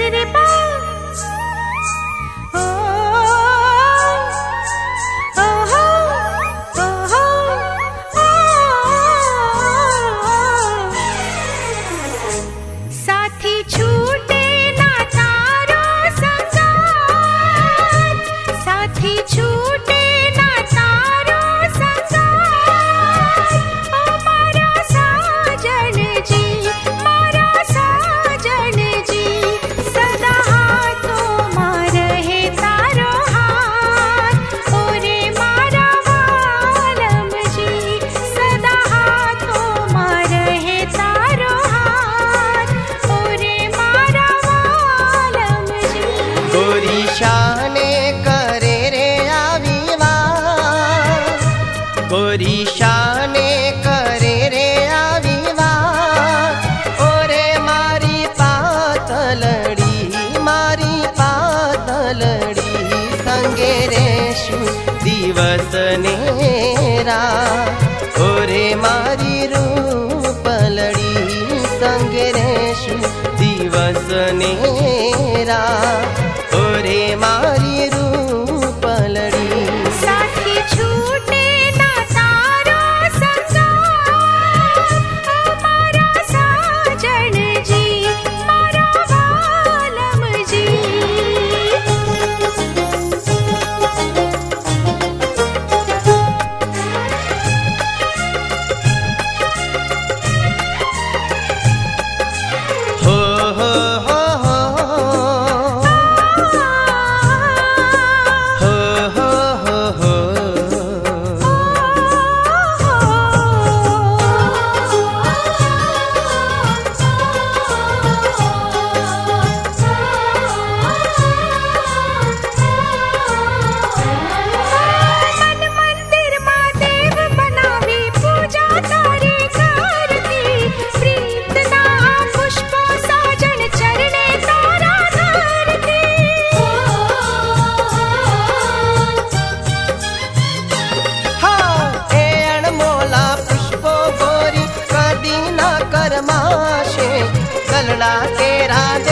रे पा ત્રિશાને કરે રે આવી વાત ઓરે મારી પાતલડી મારી પાતલડી, સંગે રે શું દિવસ ને રા पलड़ा तेरा दे